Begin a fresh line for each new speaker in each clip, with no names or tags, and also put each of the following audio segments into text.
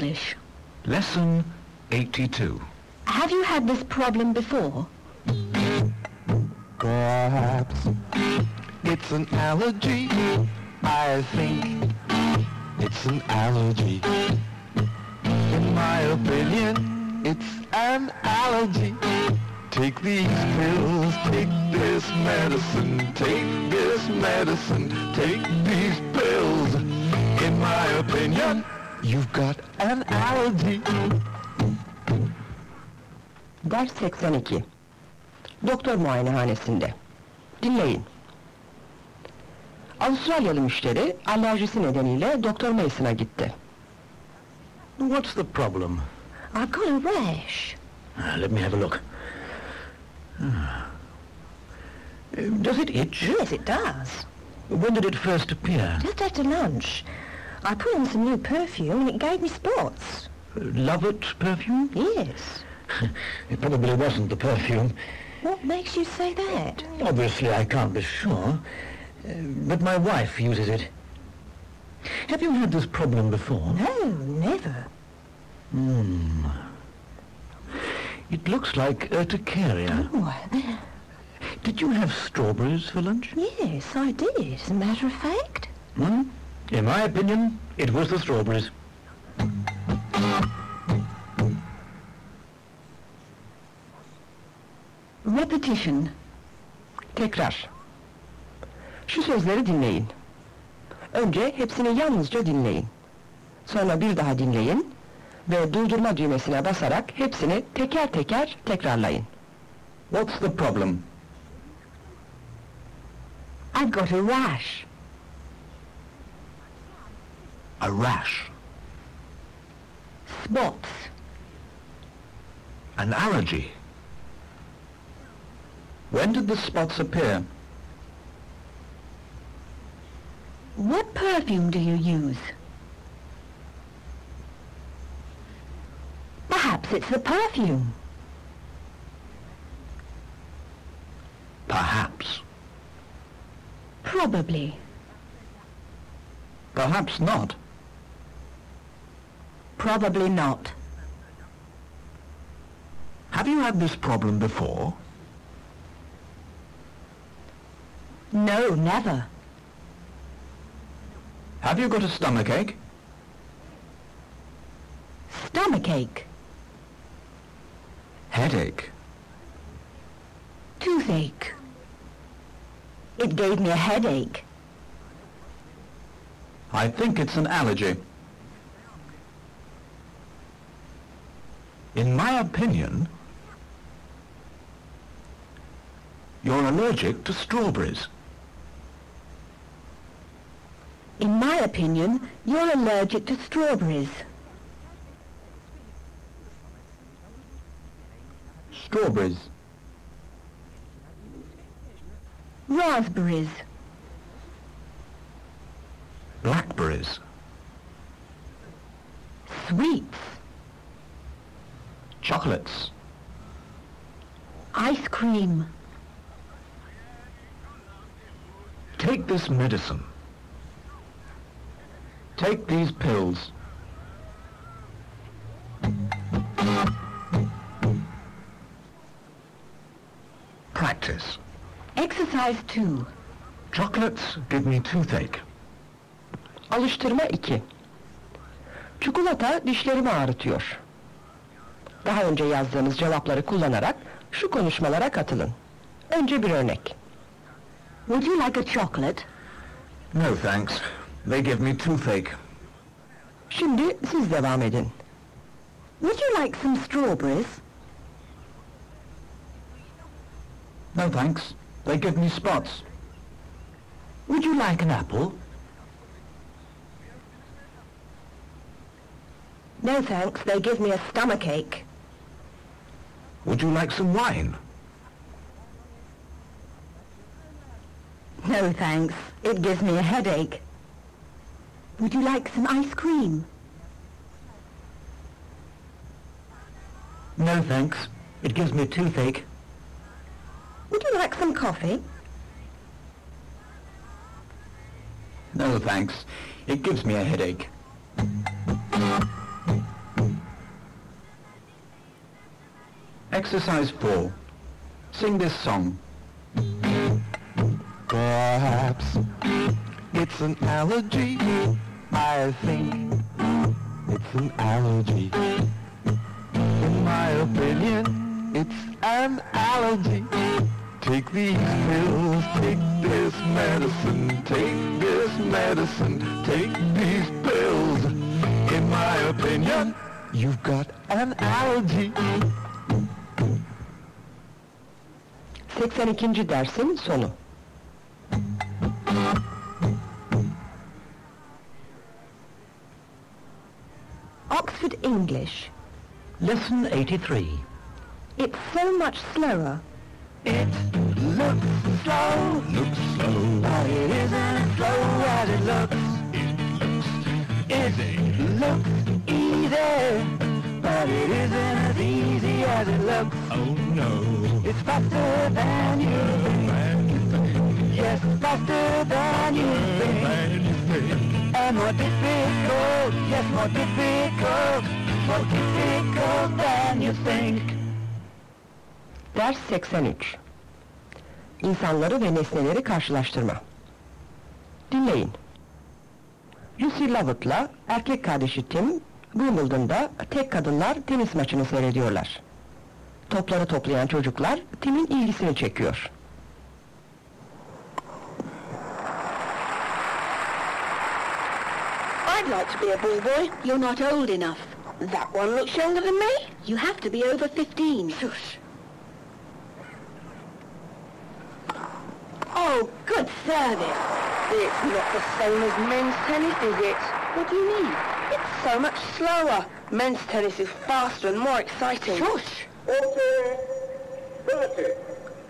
English.
Lesson 82.
Have you had this problem before?
Perhaps it's an allergy. I think it's an allergy. In my opinion, it's an allergy. Take these pills, take this medicine, take this medicine, take these pills. In my opinion, you've got an allergy.
Ders 82. Doktor muayenehanesinde. Dinleyin. Avustralyalı müşteri alerjisi nedeniyle Doktor Mason'a gitti.
What's the problem?
I've got a rash.
Ah, let me have a look. Uh, Does it itch?
Yes, it does.
When did it first appear?
Just after lunch. I put on some new perfume and it gave me spots.
Uh, Lovett perfume?
Yes.
It probably wasn't the perfume.
What makes you say that?
Obviously, I can't be sure. Uh, but my wife uses it. Have you had this problem before?
No, never.
Hmm. It looks like urticaria.
Oh,
Did you have strawberries for lunch?
yes, I did, as a matter of fact.
Hmm? In my opinion, it was the strawberries.
Repetition. Tekrar. Şu sözleri dinleyin. Önce hepsini yalnızca dinleyin. Sonra bir daha dinleyin ve durdurma düğmesine basarak hepsini teker teker tekrarlayın.
What's the problem?
I've got a rash.
A rash.
Spots.
An allergy. When did the spots appear?
What perfume do you use? Perhaps it's the perfume.
Perhaps.
Probably.
Perhaps not.
Probably not.
Have you had this problem before?
No, never.
Have you got a stomachache?
Stomachache.
Headache.
Toothache. It gave me a headache.
I think it's an allergy. In my opinion, you're allergic to strawberries.
In my opinion, you're allergic to strawberries.
Strawberries.
Raspberries.
Blackberries.
Sweets.
Chocolates.
Ice cream.
Take this medicine. Take these pills. Practice.
Exercise 2.
Chocolates give me toothache.
Alıştırma 2. Çikolata dişlerimi ağrıtıyor. Daha önce yazdığınız cevapları kullanarak şu konuşmalara katılın. Önce bir örnek.
Would you like a chocolate?
No thanks. They give me toothache.
Şimdi siz devam edin.
Would you like some strawberries?
No thanks. They give me spots. Would you like an apple?
No thanks, they give me a stomachache.
Would you like some wine?
No thanks, it gives me a headache. Would you like some ice cream?
No thanks. It gives me a toothache.
Would you like some coffee?
No thanks. It gives me a headache.
Exercise 4. Sing this song.
Perhaps it's an allergy. I think it's an allergy. In my opinion, it's an allergy. Take these pills, take this medicine, take this medicine, take these pills. In my opinion, you've got an allergy.
82. dersin sonu.
Oxford English.
Lesson 83.
It's so much slower.
It looks slow, looks slow, but it isn't as slow as it looks. It looks easy. It looks easy, but it isn't as easy as it looks. Oh no. It's faster than you think. Yes, faster than you think. And more difficult, yes, more difficult, more difficult than you think.
Ders 83. İnsanları ve nesneleri karşılaştırma. Dinleyin. Lucy Lovett'la erkek kardeşi Tim, Wimbledon'da tek kadınlar tenis maçını seyrediyorlar. Topları toplayan çocuklar Tim'in ilgisini çekiyor.
I'd like to be a ball boy. You're not old enough. That one looks younger than me. You have to be over 15. Shush. Oh, good service. It's not the same as men's tennis, is it? What do you mean? It's so much slower. Men's tennis is faster and more exciting. Shush.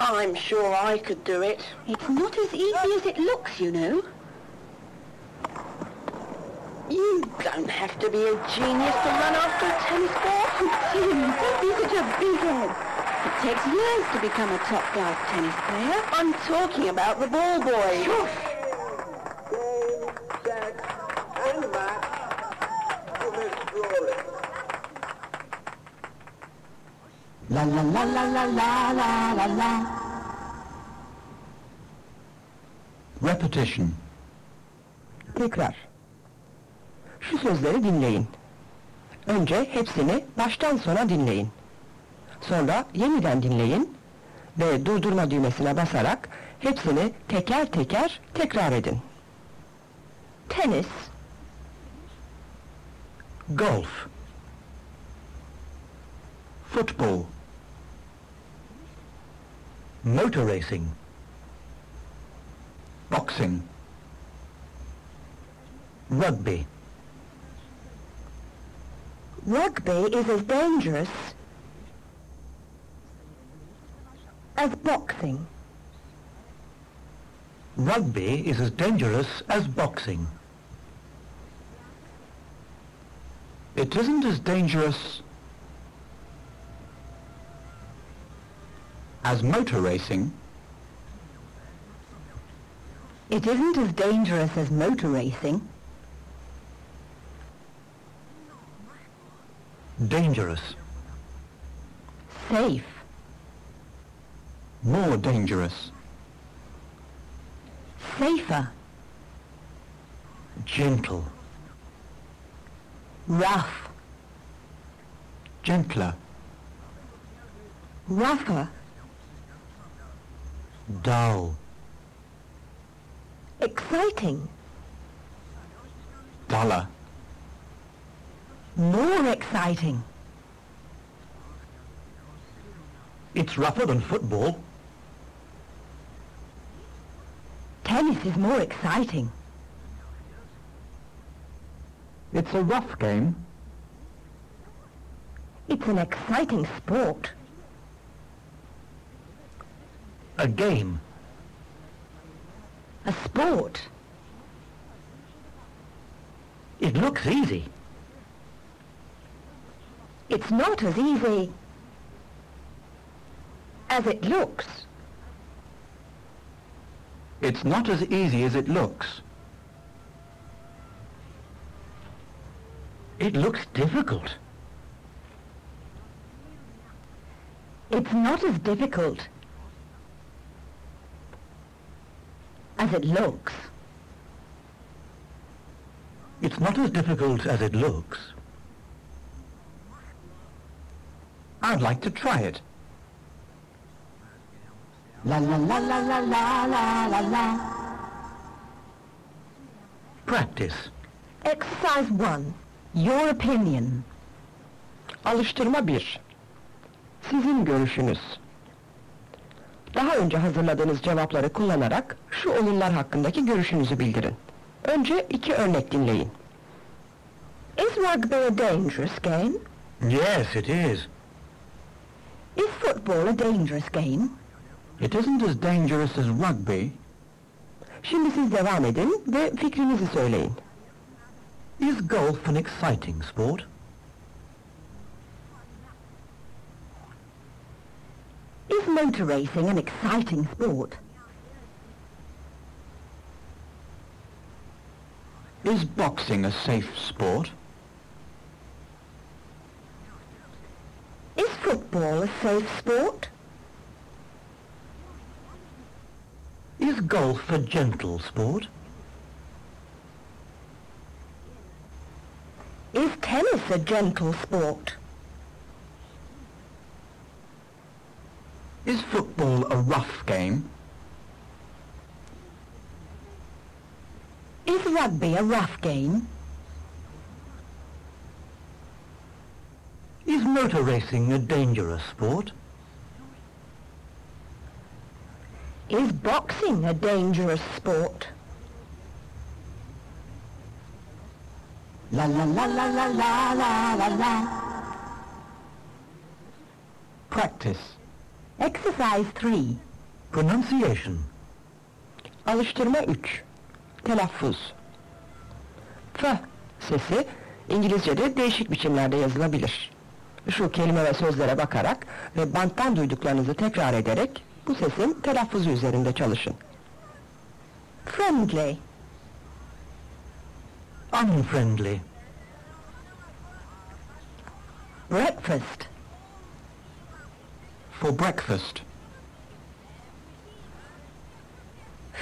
I'm sure I could do it. It's not as easy as it looks, you know. You don't have to be a genius to run after a tennis ball. Tim, don't be such a big head. It takes years to become a top-class tennis player. I'm talking about the ball boy.
La la la la la la la la la.
Repetition.
Tekrar. Şu sözleri dinleyin. Önce hepsini baştan sona dinleyin. Sonra yeniden dinleyin ve durdurma düğmesine basarak hepsini teker teker tekrar edin. Tenis,
Golf.
Football.
Motor racing.
Boxing.
Rugby.
Rugby is as dangerous as boxing.
Rugby is as dangerous as boxing.
It isn't as dangerous as motor racing.
It isn't as dangerous as motor racing.
Dangerous.
Safe.
More dangerous.
Safer.
Gentle.
Rough.
Gentler.
Rougher.
Dull.
Exciting.
Duller.
More exciting.
It's rougher than football.
Tennis is more exciting.
It's a rough game.
It's an exciting sport.
A game.
A sport.
It looks easy.
It's not as easy as it looks.
It's not as easy as it looks.
It looks difficult.
It's not as difficult as it looks.
It's not as difficult as it looks.
I'd like to try it.
La la la la la la la la la.
Practice.
Exercise 1. Your opinion.
Alıştırma 1. Sizin görüşünüz. Daha önce hazırladığınız cevapları kullanarak şu oyunlar hakkındaki görüşünüzü bildirin. Önce iki örnek dinleyin.
Is rugby a dangerous game?
Yes, it is.
Is football a dangerous game?
It isn't as dangerous as rugby.
Şimdi siz devam edin ve fikrinizi söyleyin.
Is golf an exciting sport?
Is motor racing an exciting sport?
Is boxing a safe sport?
Is football a safe sport?
Is golf a gentle sport?
Is tennis a gentle sport?
Is football a rough game?
Is rugby a rough game?
Is motor racing a dangerous sport?
Is boxing a dangerous sport?
La la la la la la la la la.
Practice.
Exercise 3.
Pronunciation.
Alıştırma 3. Telaffuz. F sesi İngilizce'de değişik biçimlerde yazılabilir. Şu kelime ve sözlere bakarak ve banttan duyduklarınızı tekrar ederek bu sesin telaffuzu üzerinde çalışın.
Friendly.
Unfriendly.
Breakfast.
For breakfast.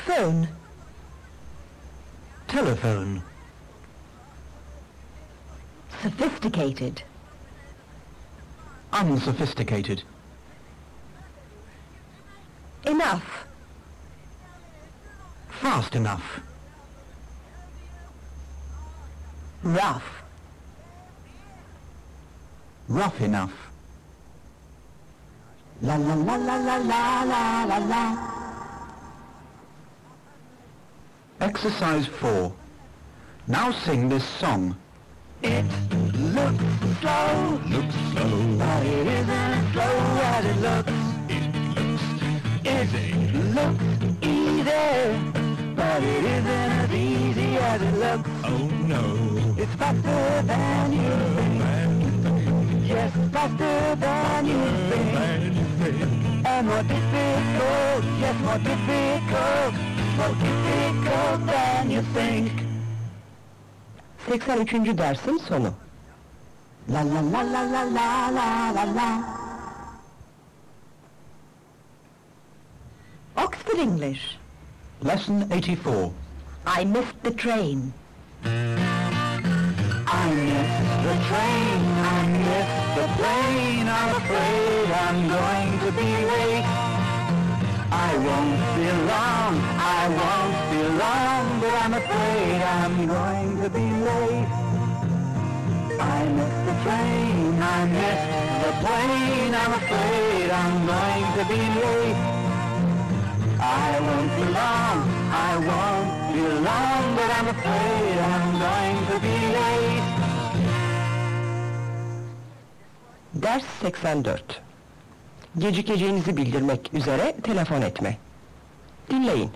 Phone.
Telephone.
Sophisticated.
Unsophisticated.
Enough.
Fast enough.
Rough.
Rough enough.
La la la la la la la la la.
Exercise 4. Now sing this song.
It looks slow, looks slow, but it isn't as slow as it looks. It looks easy, but it isn't as easy as it looks. Oh no! It's faster than you think. Yes, faster than you think. And more difficult, yes, more difficult, more difficult than you think.
83. dersin sonu.
La la la la la la la la la.
Oxford English.
Lesson 84.
I missed the train.
Won't be long, I won't be long, but I'm afraid I'm going to be late. I missed the train, I missed the plane, I'm afraid I'm going to be late. I won't be long, I won't be long, but I'm afraid I'm going to be late.
Ders 84. Gecikeceğinizi bildirmek üzere telefon etme. Dinleyin.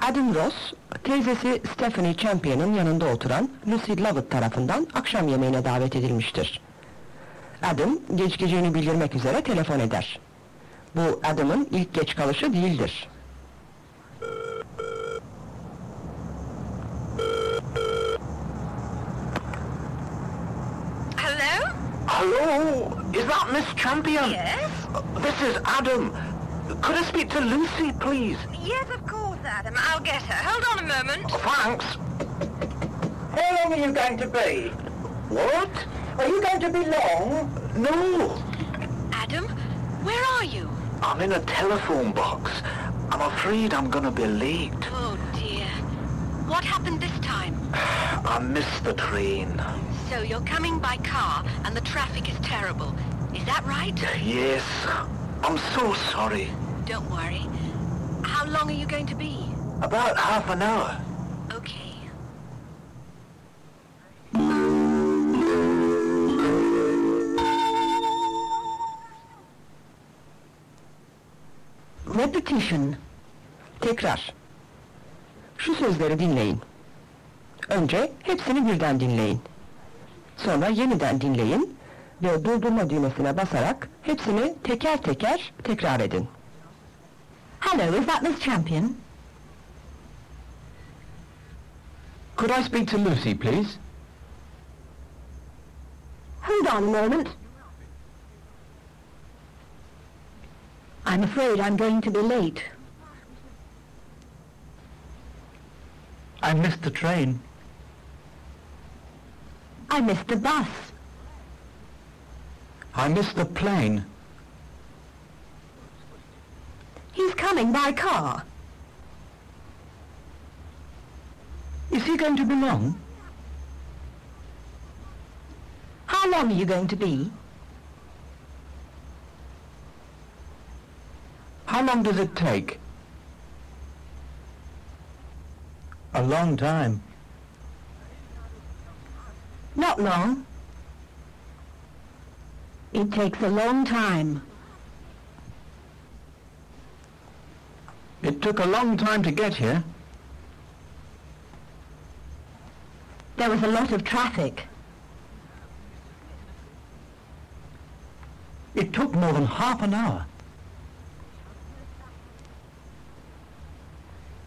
Adam Ross, teyzesi Stephanie Champion'ın yanında oturan Lucy Lovett tarafından akşam yemeğine davet edilmiştir. Adam, gecikeceğini bildirmek üzere telefon eder. Bu Adam'ın ilk geç kalışı değildir.
Hello?
Hello? Is that Miss Champion?
Yes?
Uh, this is Adam. Could I speak to Lucy, please?
Yes, of course, Adam. I'll get her. Hold on a moment.
Oh, thanks.
How long are you going to be?
What?
Are you going to be long?
No.
Adam, where are you?
I'm in a telephone box. I'm afraid I'm gonna be late.
Oh, dear. What happened this time?
I missed the train.
So you're coming by car and the traffic is terrible. Is that right?
Yes. I'm so sorry.
Don't worry. How long are you going to be?
About half an hour.
Okay.
Repetition. Tekrar. Şu sözleri dinleyin. Önce hepsini birden dinleyin. Sonra yeniden dinleyin ve durdurma düğmesine basarak hepsini teker teker tekrar edin.
Hello, is that Miss Champion?
Could I speak to Lucy, please?
Hold on a moment. I'm afraid I'm going to be late.
I missed the train.
I missed the bus.
I missed the plane.
He's coming by car.
Is he going to be long?
How long are you going to be?
How long does it take?
A long time.
Not long. It takes a long time.
It took a long time to get here.
There was a lot of traffic.
It took more than half an hour.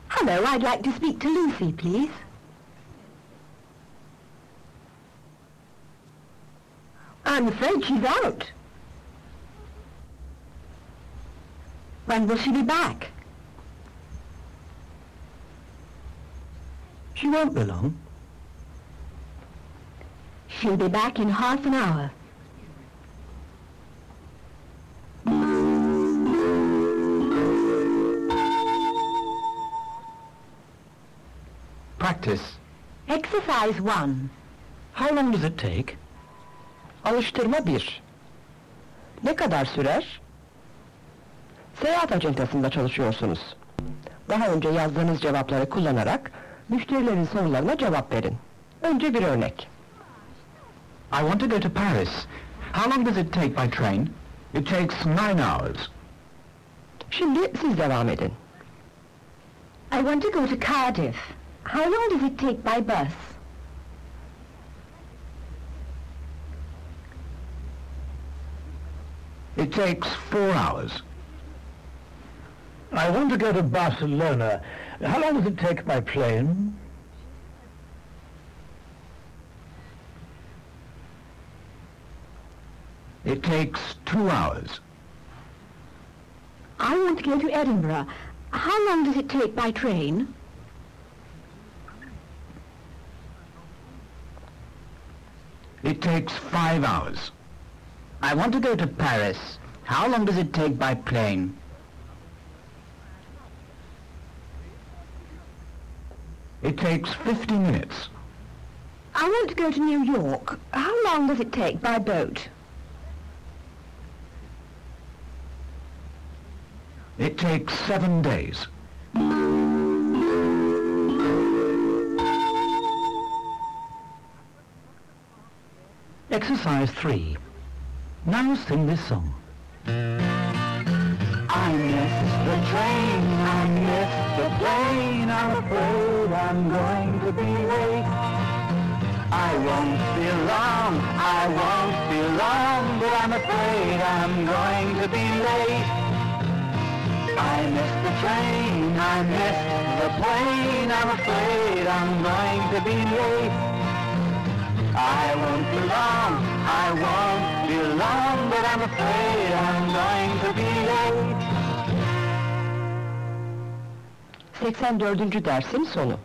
Hello, I'd like to speak to Lucy, please. I'm afraid she's out. When will she be back?
She won't be long.
She'll be back in half an hour.
Practice.
Exercise 1.
How long does it take?
Alıştırma 1. Ne kadar sürer? Seyahat acentasında çalışıyorsunuz. Daha önce yazdığınız cevapları kullanarak müşterilerin sorularına cevap verin. Önce bir örnek.
I want to go to Paris. How long does it take by train? It takes nine hours.
Şimdi siz devam edin.
I want to go to Cardiff. How long does it take by bus?
It takes four hours.
I want to go to Barcelona. How long does it take by plane?
It takes two hours.
I want to go to Edinburgh. How long does it take by train?
It takes five hours.
I want to go to Paris. How long does it take by plane?
It takes 50 minutes.
I want to go to New York. How long does it take by boat?
It takes seven days.
Exercise 3. Now sing this song.
I missed the train, I missed the plane, I'm afraid I'm going to be late. I won't be long, I won't be long, but I'm afraid I'm going to be late. I missed the train, I missed the plane, I'm afraid I'm going to be late. I won't be long, I won't you long, but I'm afraid I'm going to be late.
84. dersin sonu.